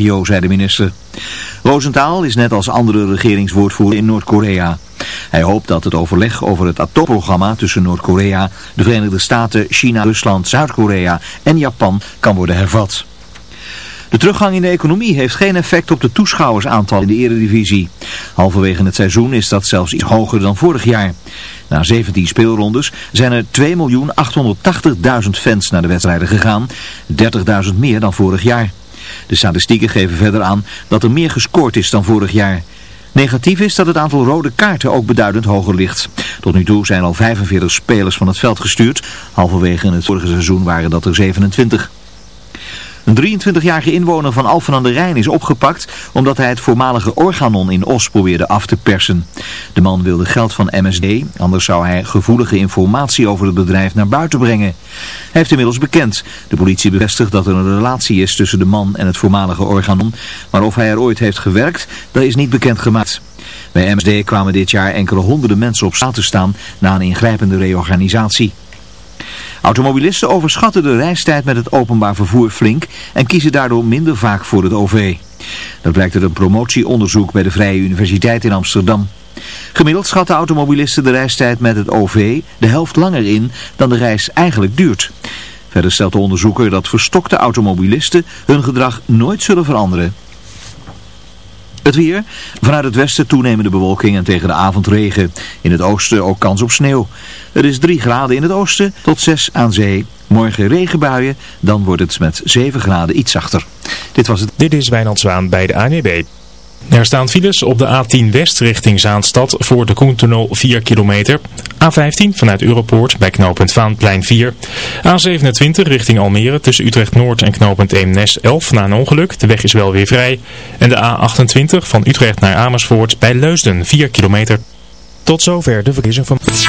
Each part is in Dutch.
regio, zei de minister. Rosenthal is net als andere regeringswoordvoerder in Noord-Korea. Hij hoopt dat het overleg over het atoomprogramma tussen Noord-Korea, de Verenigde Staten, China, Rusland, Zuid-Korea en Japan kan worden hervat. De teruggang in de economie heeft geen effect op de toeschouwersaantal in de eredivisie. Halverwege het seizoen is dat zelfs iets hoger dan vorig jaar. Na 17 speelrondes zijn er 2.880.000 fans naar de wedstrijden gegaan, 30.000 meer dan vorig jaar. De statistieken geven verder aan dat er meer gescoord is dan vorig jaar. Negatief is dat het aantal rode kaarten ook beduidend hoger ligt. Tot nu toe zijn al 45 spelers van het veld gestuurd. Halverwege in het vorige seizoen waren dat er 27. Een 23-jarige inwoner van Alphen aan de Rijn is opgepakt omdat hij het voormalige Organon in Os probeerde af te persen. De man wilde geld van MSD, anders zou hij gevoelige informatie over het bedrijf naar buiten brengen. Hij heeft inmiddels bekend. De politie bevestigt dat er een relatie is tussen de man en het voormalige Organon, maar of hij er ooit heeft gewerkt, dat is niet bekendgemaakt. Bij MSD kwamen dit jaar enkele honderden mensen op straat te staan na een ingrijpende reorganisatie. Automobilisten overschatten de reistijd met het openbaar vervoer flink en kiezen daardoor minder vaak voor het OV. Dat blijkt uit een promotieonderzoek bij de Vrije Universiteit in Amsterdam. Gemiddeld schatten automobilisten de reistijd met het OV de helft langer in dan de reis eigenlijk duurt. Verder stelt de onderzoeker dat verstokte automobilisten hun gedrag nooit zullen veranderen. Het weer. Vanuit het westen toenemende bewolking en tegen de avond regen. In het oosten ook kans op sneeuw. Het is 3 graden in het oosten tot 6 aan zee. Morgen regenbuien, dan wordt het met 7 graden iets zachter. Dit was het. Dit is Wijnand Zwaan bij de ANWB. Er staan files op de A10 West richting Zaanstad voor de Koentunnel 4 kilometer. A15 vanuit Europoort bij knooppunt Vaanplein 4. A27 richting Almere tussen Utrecht Noord en knooppunt Eemnes 11 na een ongeluk. De weg is wel weer vrij. En de A28 van Utrecht naar Amersfoort bij Leusden 4 kilometer. Tot zover de verkeersinformatie.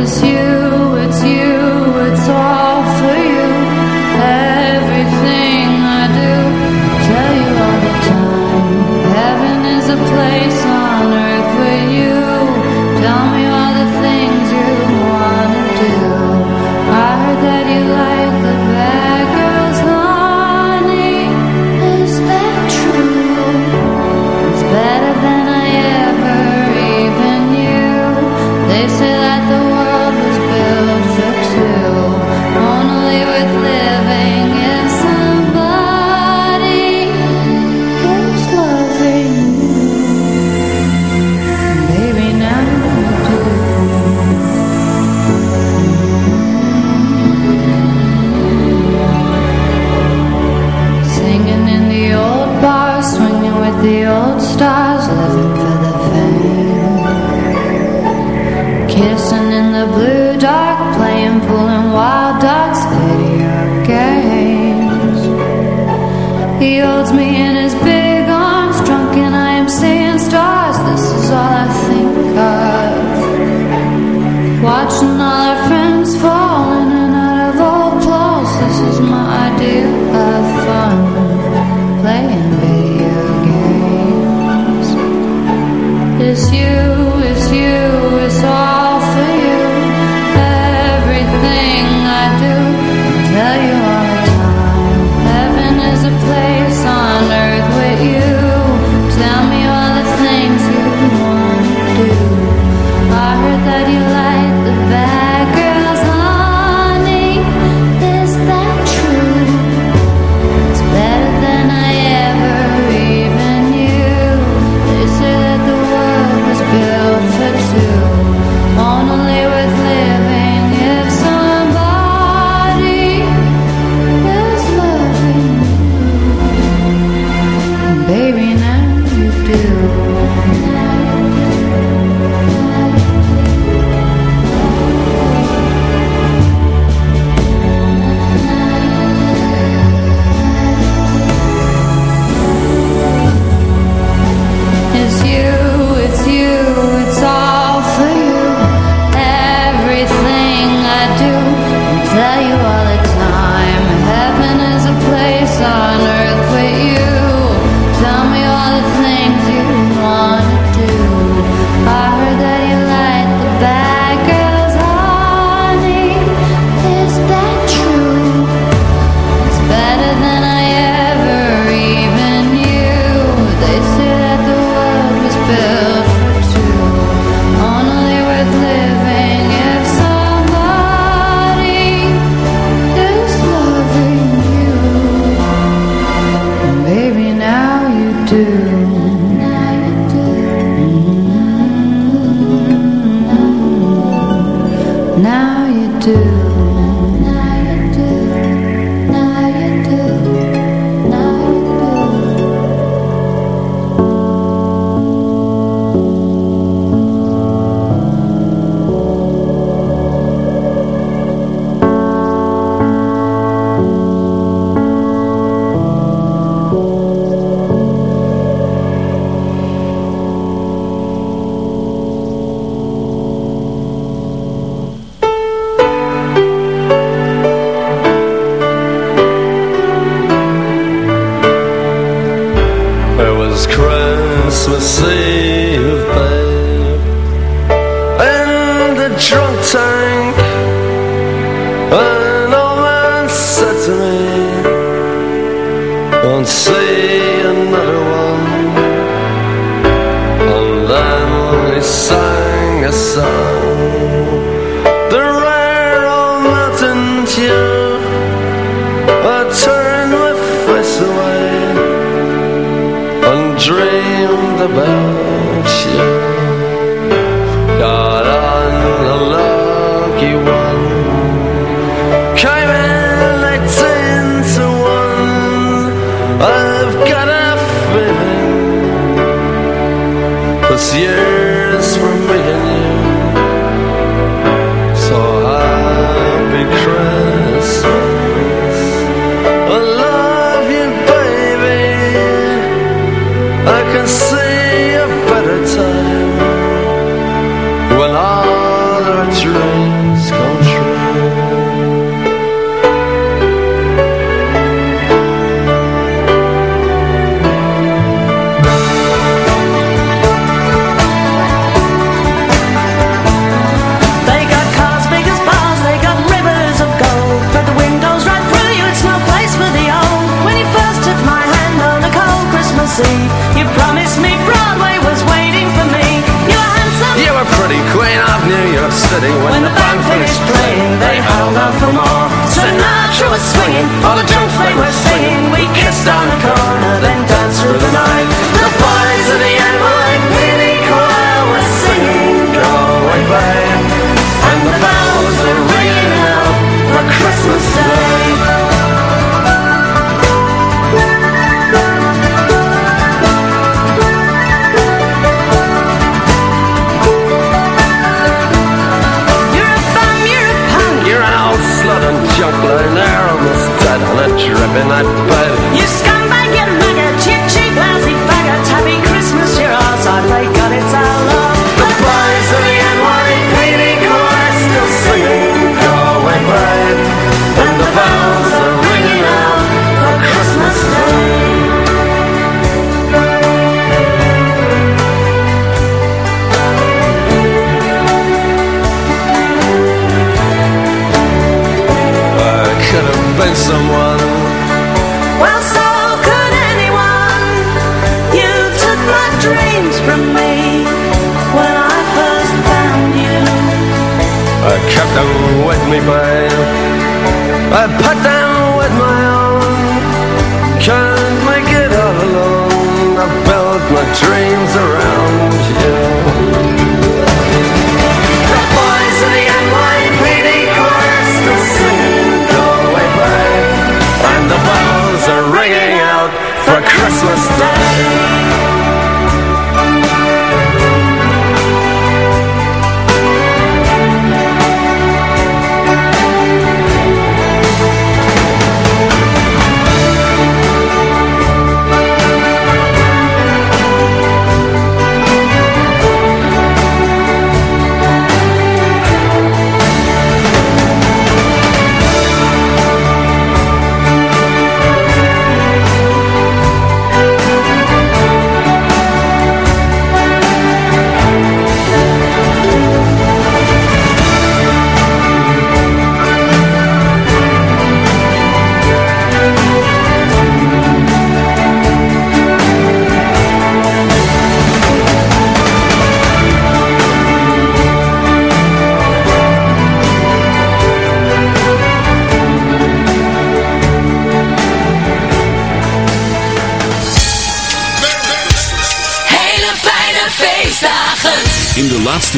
It's you, it's you, it's all for you. Everything I do, tell you all the time. Heaven is a place on earth with you. Do.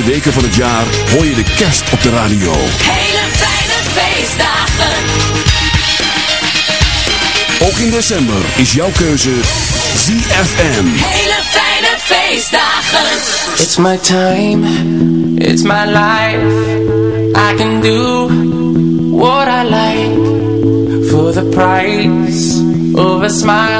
weken van het jaar hoor je de kerst op de radio. Hele fijne feestdagen. Ook in december is jouw keuze ZFM. Hele fijne feestdagen. It's my time, it's my life. I can do what I like. For the price of a smile.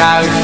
uit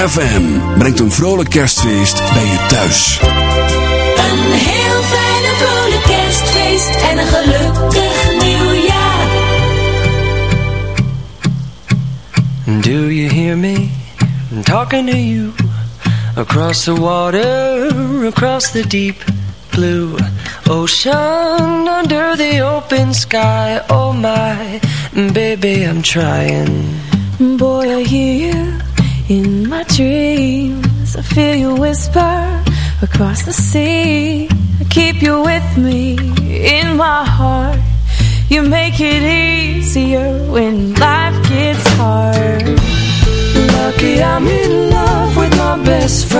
ZFM brengt een vrolijk kerstfeest bij je thuis. Een heel fijne vrolijk kerstfeest en een gelukkig nieuwjaar. Do you hear me talking to you across the water, across the deep blue Ocean under the open sky. Oh my, baby, I'm trying. Boy, I hear you dreams. I feel you whisper across the sea. I keep you with me in my heart. You make it easier when life gets hard. Lucky I'm in love with my best friend.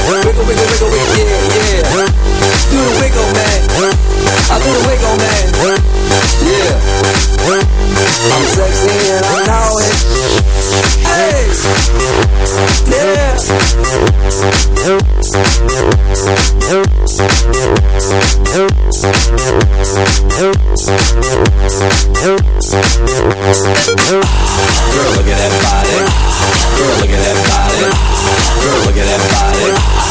Wiggle, wiggle, wiggle, wiggle, yeah, yeah. Do the wiggle, man. I do the wiggle, man. Yeah. I'm sexy and I know it. Hey. Girl, look at that body. Girl, look at that body. Girl, look at that body.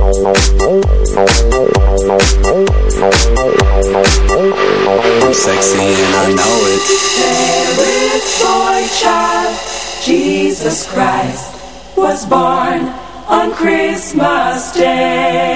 Christmas Day.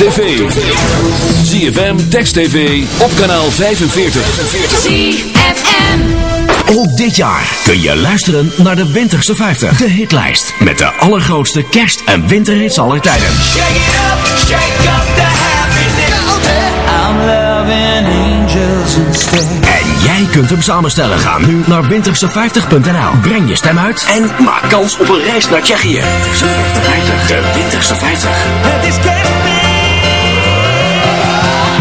tv. ZFM, Text TV, op kanaal 45. ZFM. Ook dit jaar kun je luisteren naar de Winterse 50. De hitlijst met de allergrootste kerst- en winterhits aller tijden. Shake it up, shake up the. En jij kunt hem samenstellen. Ga nu naar winterse50.nl. Breng je stem uit en maak kans op een reis naar Tsjechië. De Winterse 50. Het is kerst.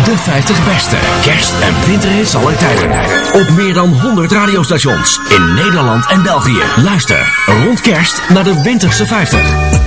De 50 beste kerst- en winterhits aller tijden. Op meer dan 100 radiostations in Nederland en België. Luister rond kerst naar de Winterse 50.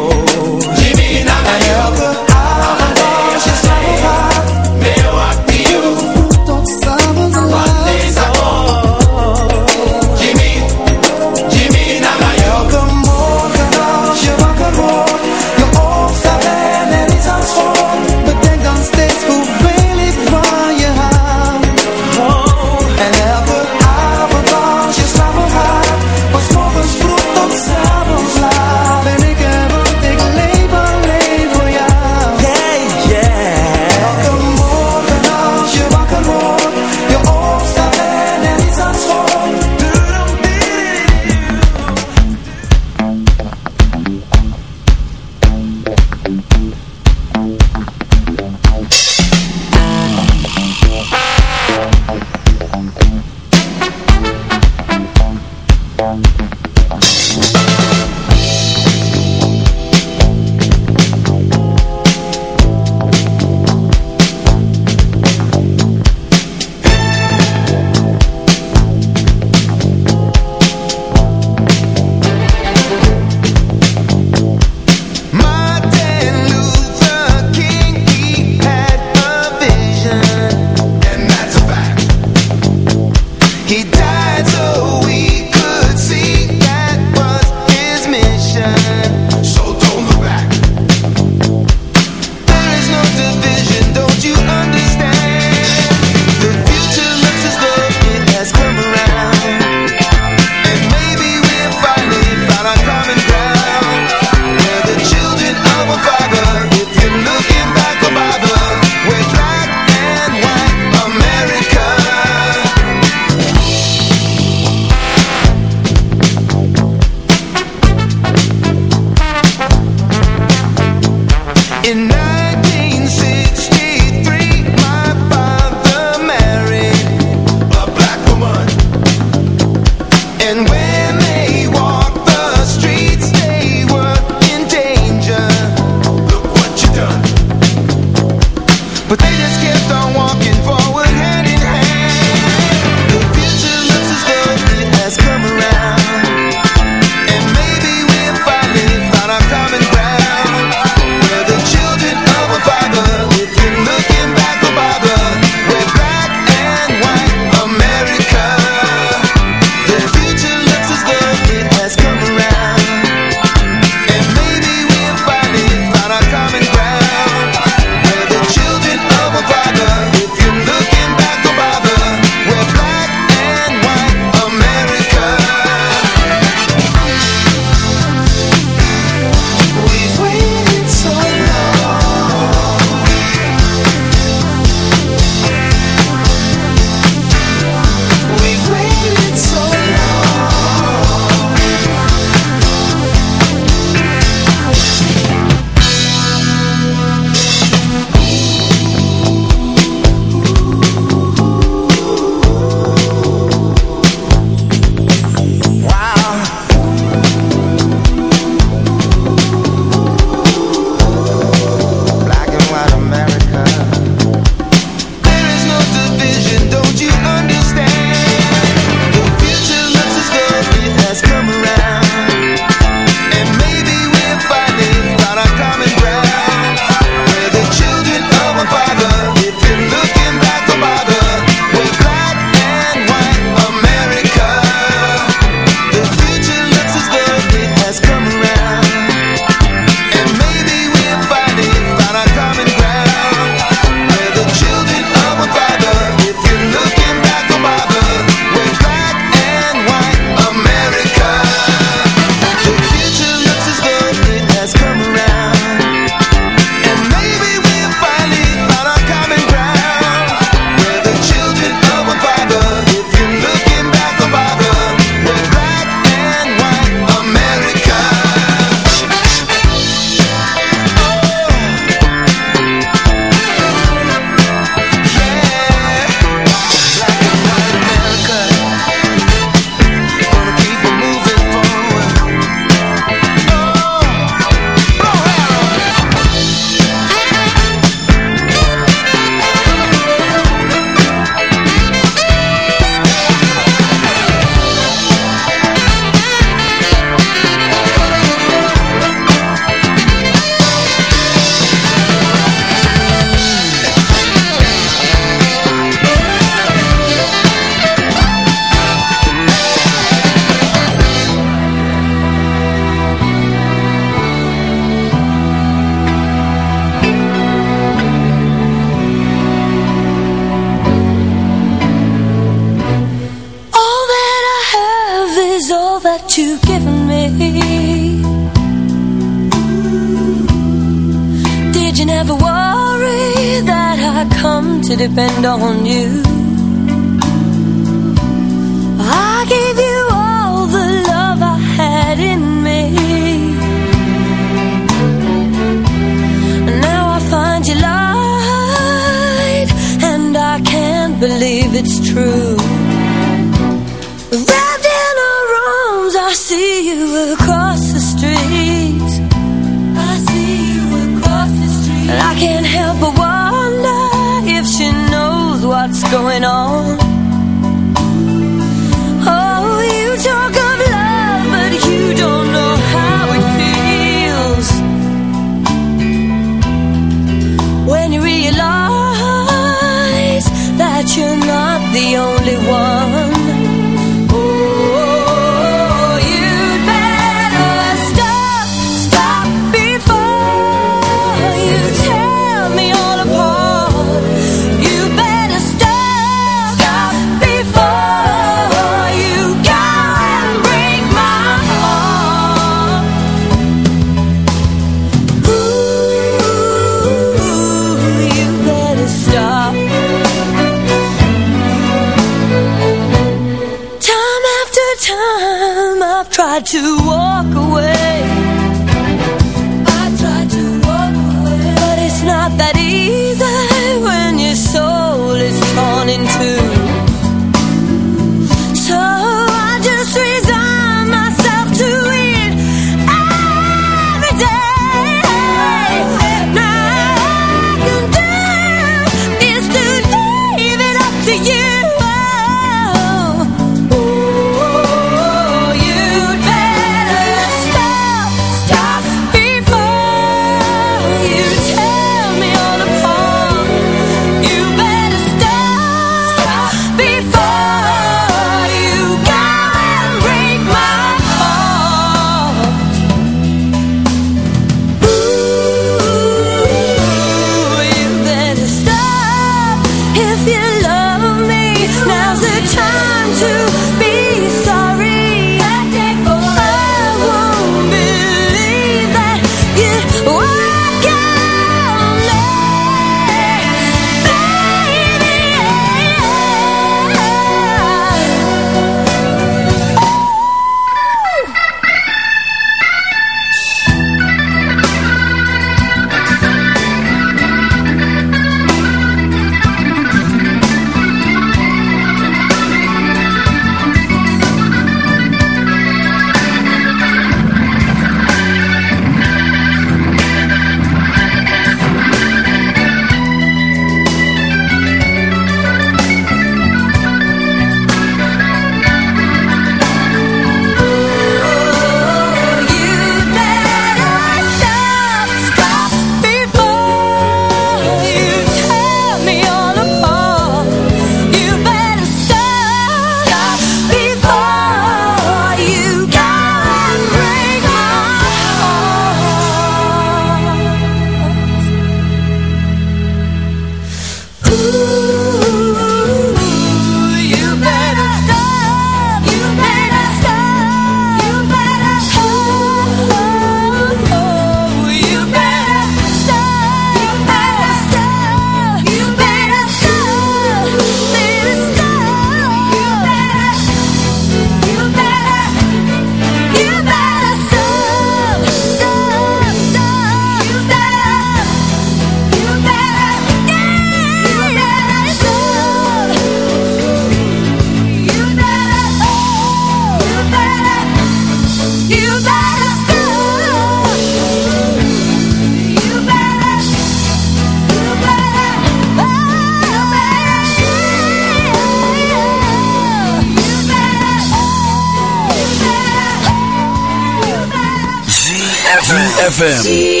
ZFM.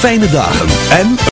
Fijne dagen en...